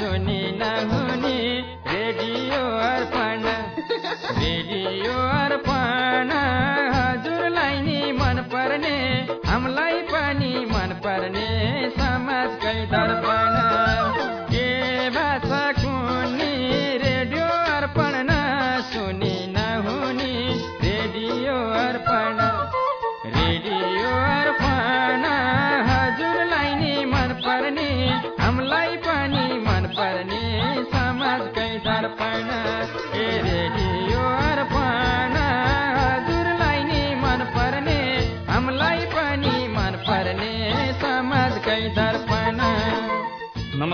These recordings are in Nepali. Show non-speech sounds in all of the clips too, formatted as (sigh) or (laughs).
सुनि नहुने रेडियो अर्पण। (laughs) रेडियो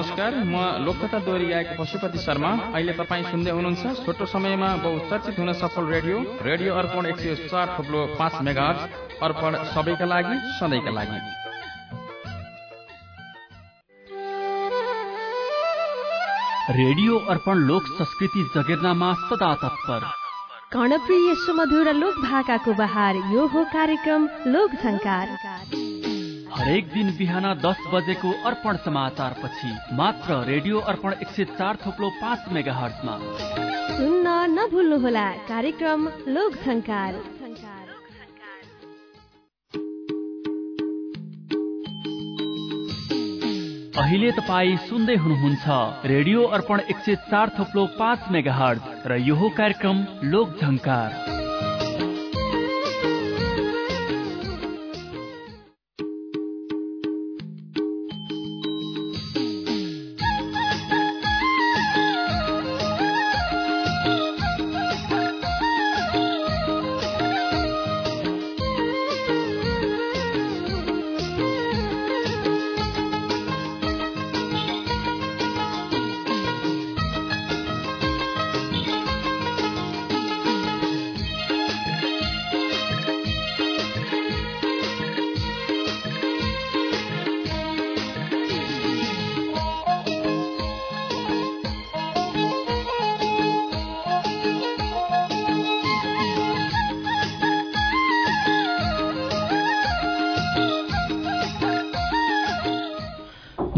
नमस्कार म लोककथा दोहोरी गायक पशुपति शर्मा। अहिले तपाईँ सुन्दै हुनुहुन्छ छोटो समयमा बहुचर्चित हुन सफल रेडियो रेडियो अर्पण एक सय चार थुप्लो पाँच मेगा अर्पण सबैका लागि सधैँका लागि। रेडियो अर्पण लोक संस्कृति जगेर्नामा सदा तत्पर। कर्णप्रिय सुमधुर लोक भाकाको बहार यो हो कार्यक्रम लोक झङ्कार। हरेक दिन बिहान दस बजेको अर्पण समाचार पछि मात्र रेडियो अर्पण एक सय चार थोप्लो पाँच मेगा हर्जमा सुन्न नभुल्नुहोला कार्यक्रम लोक झङ्कार अहिले तपाईँ सुन्दै हुनुहुन्छ रेडियो अर्पण एक सय चार थोप्लो पाँच मेगा हर्ज र यो कार्यक्रम लोक झङ्कार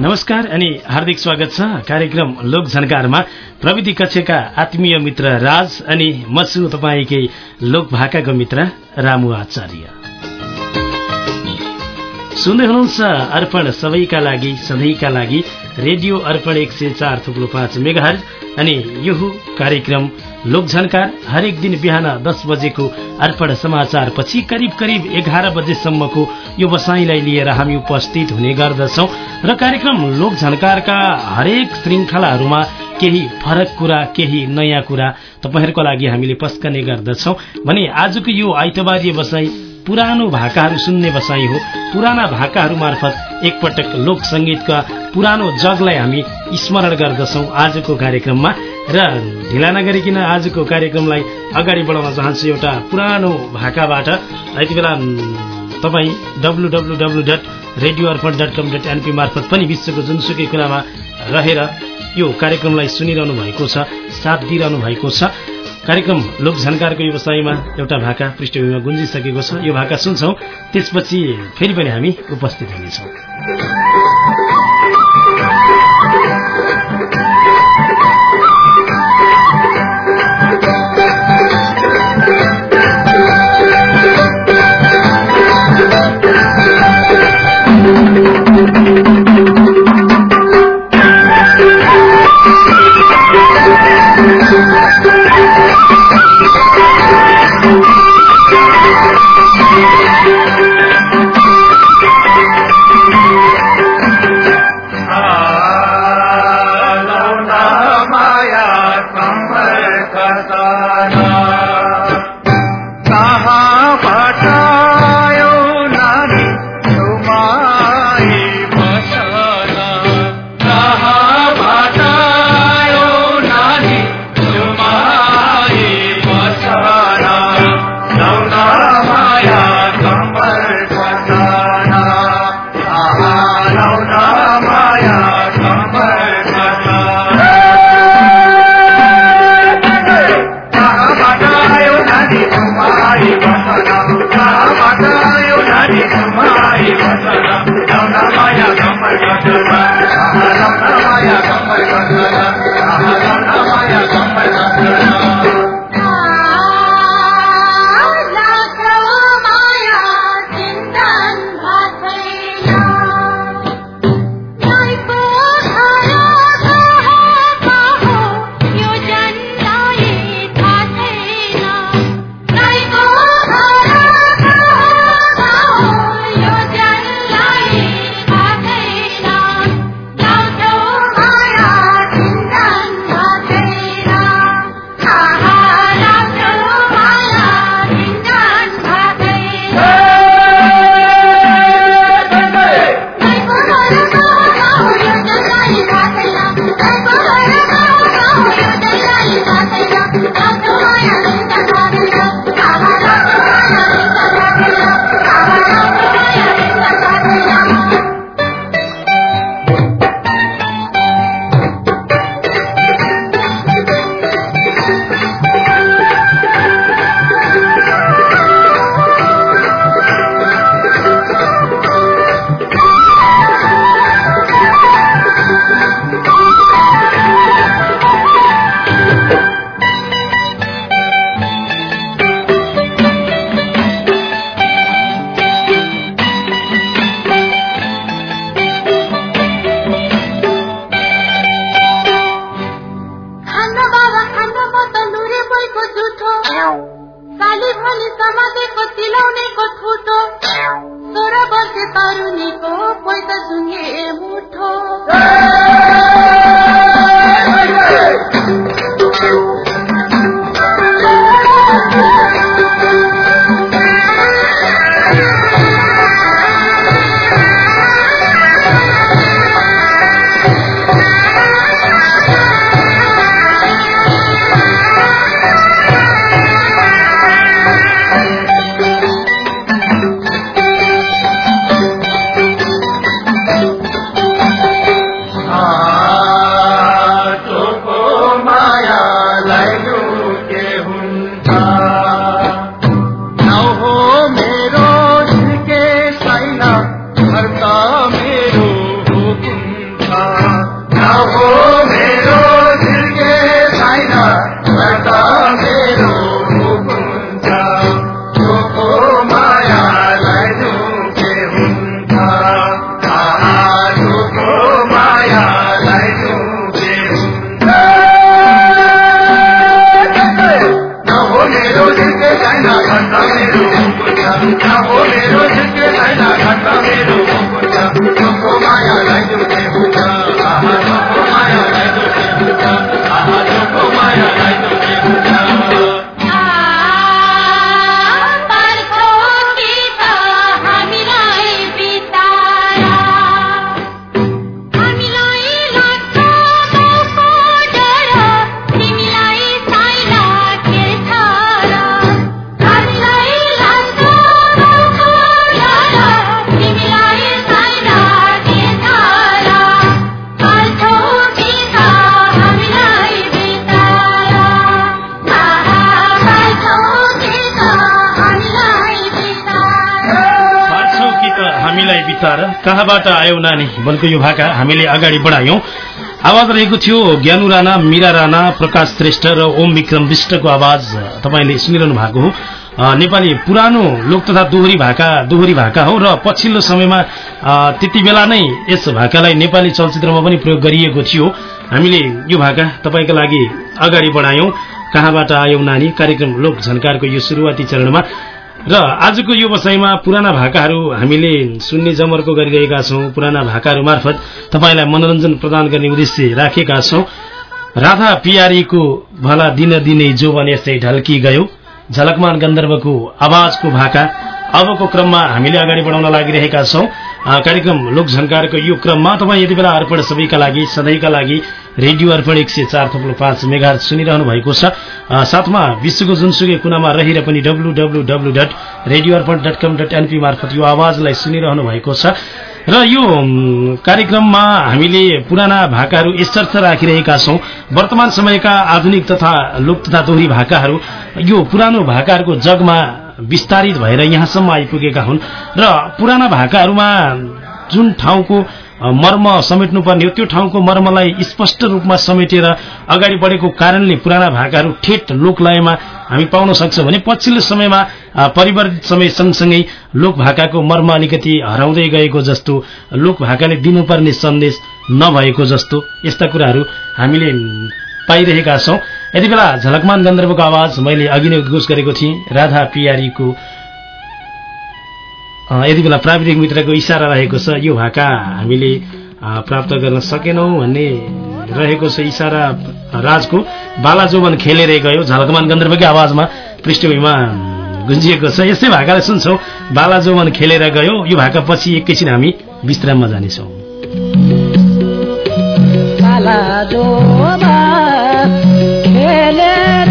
नमस्कार अनि हार्दिक स्वागत छ कार्यक्रम लोक झन्कारमा। प्रविधि कक्षका आत्मीय मित्र राज अनि म छु तपाईँकै लोक भाकाको मित्र रामु आचार्य। सुन्दै हुनुहुन्छ अर्पण सबैका लागि सधैँका लागि रेडियो अर्पण एक सय चार थुप्रो पाँच मेगा अनि यो कार्यक्रम लोकझन्कार हरेक दिन बिहान दस बजेको अर्पण समाचार पछि करिब करिब एघार बजेसम्मको यो बसाईलाई लिएर हामी उपस्थित हुने गर्दछौ र कार्यक्रम लोकझन्कारका हरेक श्रृङ्खलाहरूमा केही फरक कुरा केही नयाँ कुरा तपाईँहरूको लागि हामीले पस्कने गर्दछौ भने आजको यो आइतबारीय बसाई पुरानो भाकाहरू सुन्ने बसाई हो। पुराना भाकाहरू मार्फत एकपटक लोक संगीतका पुरानो जगलाई हामी स्मरण गर्दछौ आजको कार्यक्रममा। र ढिला नगरिकन आजको कार्यक्रमलाई अगाडि बढाउन चाहन्छु एउटा पुरानो भाकाबाट? यति बेला तपाईँ W W W dot radio Arpan dot com dot NP मार्फत पनि विश्वको जुनसुकै कुरामा रहेर यो कार्यक्रमलाई सुनिरहनु भएको छ साथ दिइरहनु भएको छ। कार्यक्रम लोक झन्कारको व्यवसायमा एउटा भाका पृष्ठभूमिमा गुन्जिसकेको छ। यो भाका सुन्छौ त्यसपछि फेरि पनि हामी उपस्थित हुनेछौँ। कहाँबाट आयो नानी? बल्को यो भाका हामीले अगाडि बढायौं। आवाज रहेको थियो ज्ञानु राणा मीरा राणा प्रकाश श्रेष्ठ र ओम विक्रम विष्टको आवाज। तपाईँले सुनिरहनु भएको हो। नेपाली पुरानो लोक तथा दोहोरी भाका दोहोरी भाका हो र पछिल्लो समयमा त्यति बेला नै यस भाकालाई नेपाली चलचित्रमा पनि प्रयोग गरिएको थियो। हामीले यो भाका तपाईँका लागि अगाडि बढायौं। कहाँबाट आयौ नानी? कार्यक्रम लोक झन्कारको यो सुरुवाती चरणमा। र आजको यो बसाइमा पुराना भाकाहरू हामीले सुन्ने जमर्को गरिरहेका छौं। पुराना भाकाहरू मार्फत तपाईँलाई मनोरञ्जन प्रदान गर्ने उद्देश्य राखेका छौं। राधा पियारीको भला दिन दिनै जो भने यसै ढल्की गयो। झलकमान गन्धर्वको आवाजको भाका अबको क्रममा हामीले अगाडि बढाउन लागिरहेका छौं। कार्यक्रम लोकझन्कारको यो क्रममा तपाईँ यति बेला अर्पण सबैका लागि सधैँका लागि रेडियो अर्पण एक सय चार थप्लो पाँच मेगा सुनिरहनु भएको छ। साथमा विश्वको जुनसुकै कुनामा रहेर पनि W W W dot radio Arpan dot com dot NP मार्फत यो आवाजलाई सुनिरहनु भएको छ। र यो कार्यक्रममा हामीले पुराना भाकाहरू यसर्थ राखिरहेका छौं। वर्तमान समयका आधुनिक तथा लोक तथा दोहोरी भाकाहरू यो पुरानो भाकाहरूको जगमा विस्तारित भएर यहाँसम्म आइपुगेका हुन्। र पुराना भाकाहरूमा जुन ठाउँको मर्म समेट्नुपर्ने हो। त्यो ठाउँको मर्मलाई स्पष्ट रूपमा समेटेर अगाडि बढेको कारणले पुराना भाकाहरू ठेट लोकलयमा हामी पाउन सक्छौँ भने पछिल्लो समयमा परिवर्तित समय सँगसँगै लोक भाकाको मर्म अलिकति हराउँदै गएको जस्तो लोक भाकाले दिनुपर्ने सन्देश नभएको जस्तो यस्ता कुराहरू हामीले पाइरहेका छौं। यति बेला झलकमान गन्धर्वको आवाज मैले अघि नै उद्घोष गरेको थिएँ। राधा पियारीको यति बेला प्राविधिक मित्रको इसारा रहेको छ यो भाका हामीले प्राप्त गर्न सकेनौं भन्ने रहेको छ इसारा राजको। बाला जोबन खेलेर गयो झलकमान गन्धर्वकै आवाजमा पृष्ठभूमिमा गुन्जिएको छ। यस्तै भाकालाई सुन्छौं बाला जोबन खेलेर गयो यो भाका पछि एकैछिन हामी विश्राममा जानेछौँ। खेलेर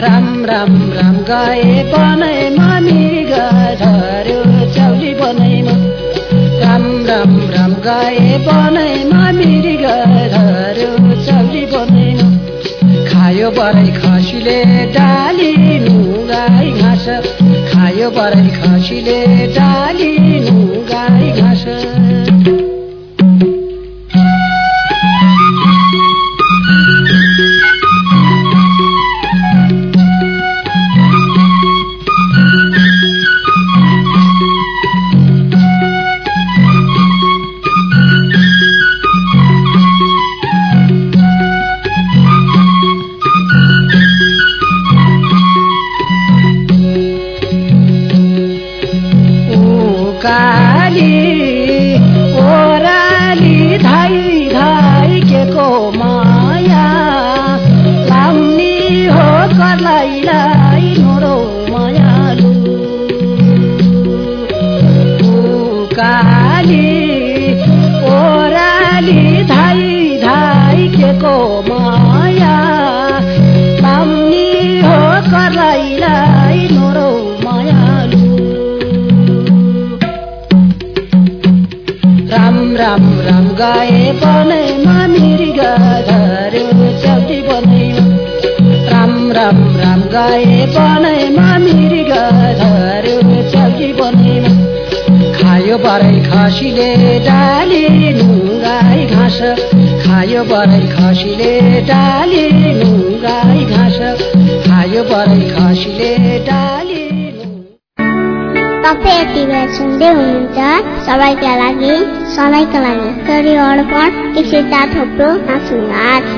राम राम राम गए बनाइ मामी झर्यो चौली बनाइमा राम राम राम गए बनाइ मामी झर्यो चौली बनाइमा खायो बराई खसीले डाली गाई घाँस। खायो बराई खसीले डाली तपाईँ यति बेला सुन्दै हुनुहुन्छ। सबैका लागि सधैँका लागि रेडियो अर्पण एक चार थोप्रो नाचुनाच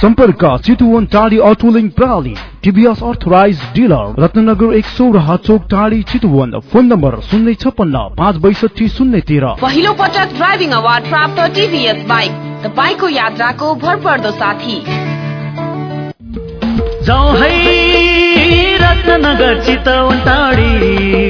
सम्पर्क चितुवन टाढी अटोलिङ प्रणाली टिभीएस अर्थराइज डिलर रत्नगर एक सौ र चोक टाढी चितुवन फोन नम्बर शून्य छप्पन्न पाँच बैसठी शून्य तेह्र। पहिलो पटक ड्राइभिङ अवार्ड प्राप्त टिभीएस बाइक तपाईँको यात्राको भरपर्दो साथी। रत्नगर चितवन टाढी।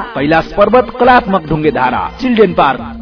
कैलाश पर्वत कलात्मक ढूँगे धारा children park.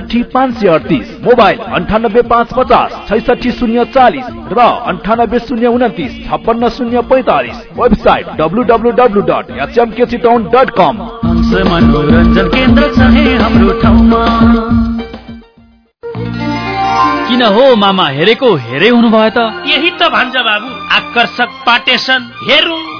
एकसठी पाँच सय अडतिस मोबाइल अन्ठानब्बे पाँच पचास छैसठी शून्य चालिस र अन्ठानब्बे शून्य उन्तिस छप्पन्न शून्य पैतालिस website W W W dot एचएमकेसिटाउन dot com. Hans मनोरञ्जन केन्द्र छ है हाम्रो ठाउँमा। किन हो मामा हेरेको हेरे हुनुभयो त? यही त भन्छ बाबु आकर्षक पाटेसन हेरौँ।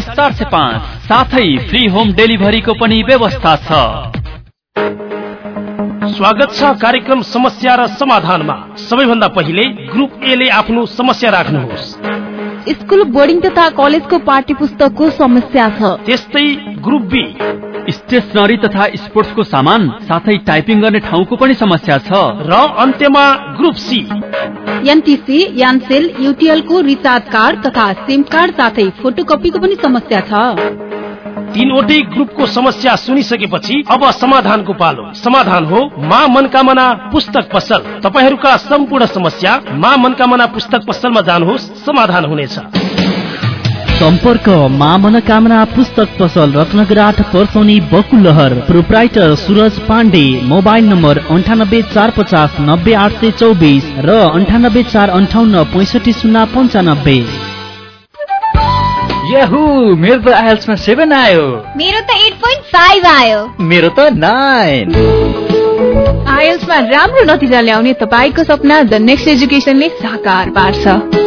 चार सय पाँच। साथै फ्री होम डेलिभरीको पनि व्यवस्था छ। स्वागत छ कार्यक्रम समस्या र समाधानमा। सबैभन्दा पहिले ग्रुप एले आफ्नो समस्या राख्नुहोस्। स्कुल बोर्डिङ तथा कलेजको पाठ्य पुस्तकको समस्या छ। त्यस्तै ग्रुप बी स्टेसनरी तथा स्पोर्ट्सको सामान साथै टाइपिङ गर्ने ठाउँको पनि समस्या छ। र अन्त्यमा group C NTC Ncell UTL को रिचार्ज कार्ड तथा सिम कार्ड साथै फोटोकपीको पनि समस्या छ। तीनवटै ग्रुपको समस्या सुनिसकेपछि अब समाधानको पालो। समाधान हो मा मनकामना पुस्तक पसल। तपाईँहरूका सम्पूर्ण समस्या मा मनकामना पुस्तक पसलमा जानुहोस् समाधान हुनेछ। सम्पर्क मा मनोकामना पुस्तक पसल रत्नगर आठ Parsauni Bakulahar. Proprietor Suraj Pandey. Mobile number अन्ठानब्बे चार पचास नब्बे आठ सय चौबिस र अन्ठानब्बे चार अन्ठाउन्न पैँसठी शून्य पन्चानब्बे। याहु मेरो त आइएल्समा सेभेन आयो। मेरो त एट पोइन्ट फाइभ आयो। मेरो त नाइन आइएल्समा राम्रो नतिजा ल्याउने तपाईँको सपना द नेक्स्ट एजुकेसनले साकार पार्छ।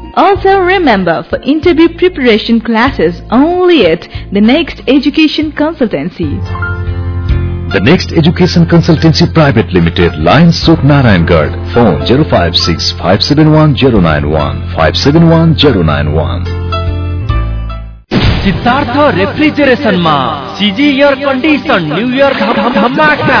Also remember for interview preparation classes only at the Next Education Consultancy. The Next Education Consultancy Private Limited, Lions Soap Narayangarh, phone 056 571 091 571 091. Siddhartha रेफ्रिजरेसनमा CG air condition new year धमाका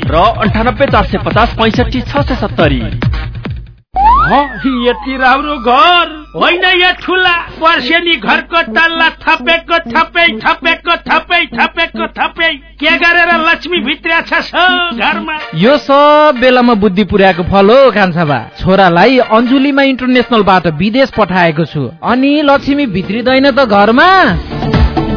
र अन्ठानब्बे चार सय पचास पैँसठी छ सय सत्तरी यति राम्रो घर। होइन यो ठुला वर्षेनी घरको तल्ला थपेको थपै थपेको थपै थपेको थपै। के गरेर लक्ष्मी भित्र छ घरमा? यो सब बेलामा बुद्धि पुर्याएको फल हो कान्छाबा छोरालाई अन्जुलीमा इन्टरनेसनलबाट विदेश पठाएको छु। अनि लक्ष्मी भित्रिँदैन त घरमा?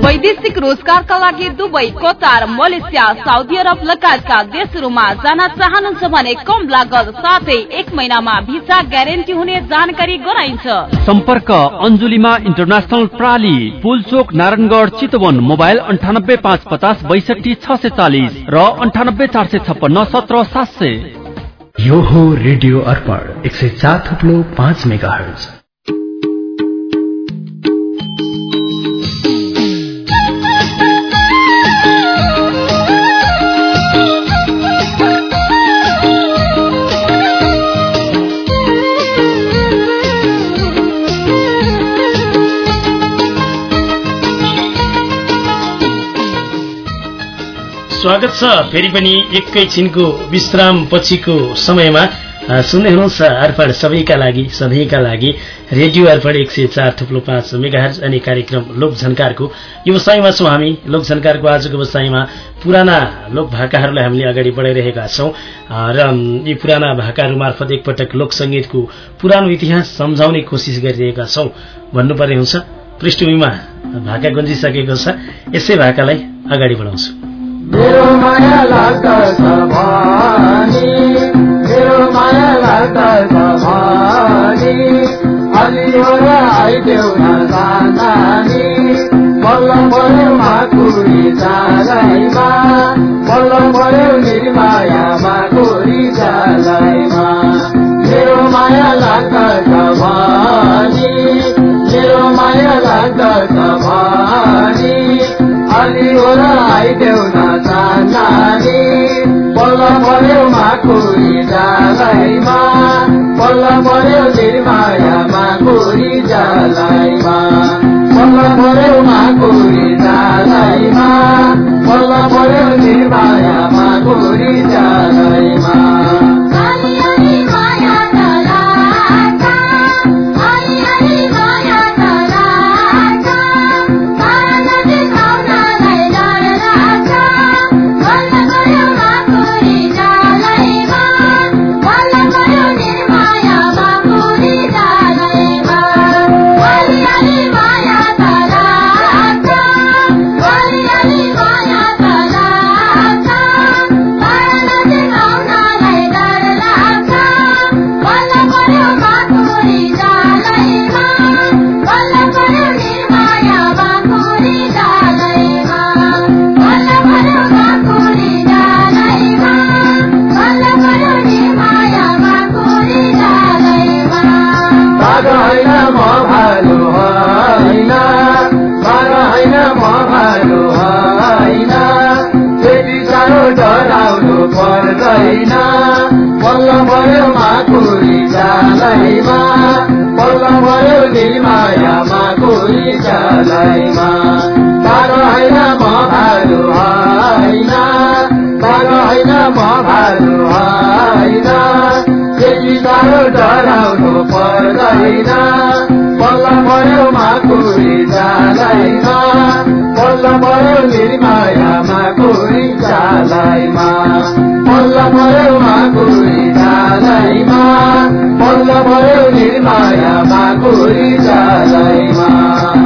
वैदेशिक रोजगारका लागि Dubai Qatar Malaysia Saudi Arabia लगायतका देशहरूमा जान चाहनुहुन्छ भने कम लागत साथै एक महिनामा भिसा ग्यारेन्टी हुने जानकारी गराइन्छ। सम्पर्क अन्जुलीमा इन्टरनेसनल प्राली पुलचोक नारायणगढ चितवन मोबाइल अन्ठानब्बे पाँच पचास बैसठी छ सय चालिस र अन्ठानब्बे चार सय छप्पन्न सत्र सात सय। यो हो रेडियो अर्पण एक सय चार थुप्लो पाँच मेगा हर्ज स्वागत छ। फेरि पनि एकैछिनको विश्राम पछिको समयमा सुन्दै हुनुहुन्छ अर्पण सबैका लागि सधैँका लागि रेडियो अर्पण एक सय चार थुप्लो पाँच मेगाहर्ज अनि कार्यक्रम लोकझन्कारको व्यवसायमा छौँ हामी। लोकझन्कारको आजको व्यवसायमा पुराना लोक भाकाहरूलाई हामीले अगाडि बढाइरहेका छौँ। र यी पुराना भाकाहरू मार्फत एकपटक लोकसङ्गीतको पुरानो इतिहास सम्झाउने कोसिस गरिरहेका छौँ। भन्नुपर्ने हुन्छ पृष्ठभूमिमा भाका गुन्जिसकेको छ। यसै भाकालाई अगाडि बढाउँछु। मेरो माया मेरो माया लाग्दछ भनी अलि होला आइदेऊ बल्ल पऱ्यो माकुरी बल्ल पऱ्यो निर्माया माया लाग्दछ भनी मेरो माया बल्ल पऱ्यो माकुरी जालैमा बल्ल पऱ्यो निर्माया माकुरी जालैमा बल्ल पऱ्यो माकुरी डराउनु पर्दैन बल्ल भयो माकुरी जालैमा बल्ल भयो निर्माया माकुरी जालैमा बल्ल भयो माकुरी जालैमा बल्ल भयो निर्माया माकुरी जालैमा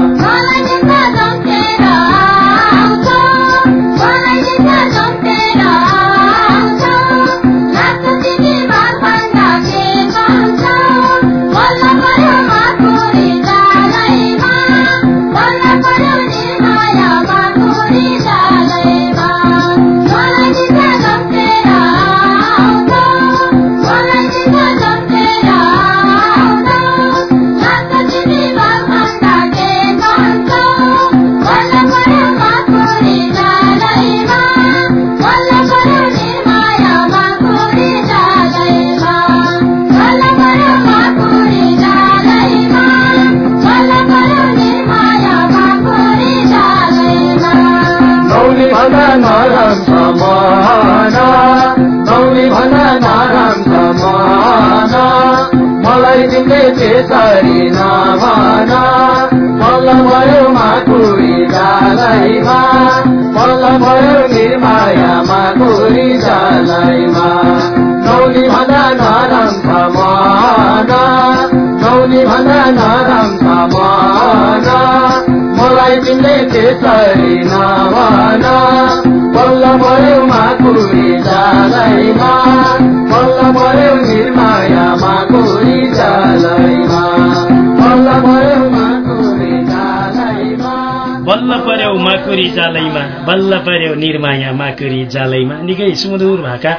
बल्ल पर्यो माकुरी जालैमा बल्ल पर्यो निर्माया माकुरी जालैमा। निकै सुमधुर भाका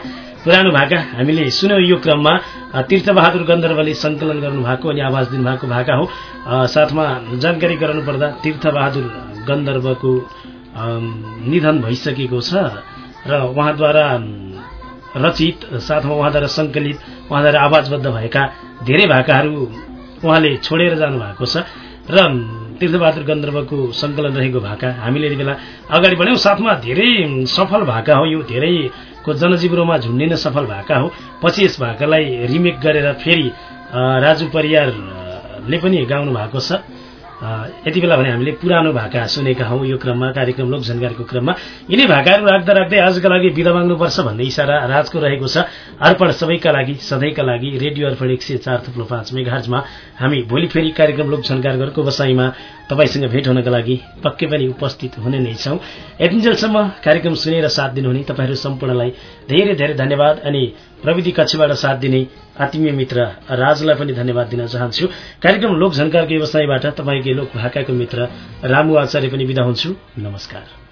पुरानो भाका। हामीले सुन्यौँ यो क्रममा तीर्थबहादुर गन्धर्वले सङ्कलन गर्नुभएको अनि आवाज दिनुभएको भाका हो। साथमा जानकारी गराउनु पर्दा तीर्थबहादुर गन्धर्वको निधन भइसकेको छ र उहाँद्वारा रचित साथमा उहाँद्वारा सङ्कलित उहाँद्वारा आवाजबद्ध भएका धेरै भाकाहरू उहाँले छोडेर जानुभएको छ र तीर्थबहादुर गन्धर्वको सङ्कलन रहेको भाका हामीले यति बेला अगाडि बढ्यौँ। साथमा धेरै सफल भाका हो यो धेरैको जनजीवनमा झुन्डिन सफल भाका हो। पछि यस भाकालाई रिमेक गरेर फेरि राजु परियारले पनि गाउनु भएको छ। यति बेला भने हामीले पुरानो भाका सुनेका हौँ। यो क्रममा कार्यक्रम लोक जानकारीको क्रममा। यिनै भाकाहरू राख्दा राख्दै आजका लागि बिदा माग्नुपर्छ भन्ने इसारा राजको रहेको छ। अर्पण सबैका लागि सधैँका लागि रेडियो अर्पण एक सय चार थुप्रो पाँच मेगाहर्जमा हामी भोलि फेरि कार्यक्रम लोक जानकारको बसाइमा तपाईँसँग भेट हुनका लागि पक्कै पनि उपस्थित हुने नै छौँ। यतिन्जेलसम्म कार्यक्रम सुनेर साथ दिनुहुने तपाईँहरू सम्पूर्णलाई धेरै धेरै धन्यवाद अनि प्रविधि कक्षबाट साथ दिने आत्मीय मित्र राजुलाई पनि धन्यवाद दिन चाहन्छु। कार्यक्रम लोक झन्कारको व्यवसायबाट तपाईँकै लोक भाकाको मित्र रामु आचार्य पनि बिदा हुन्छु। नमस्कार।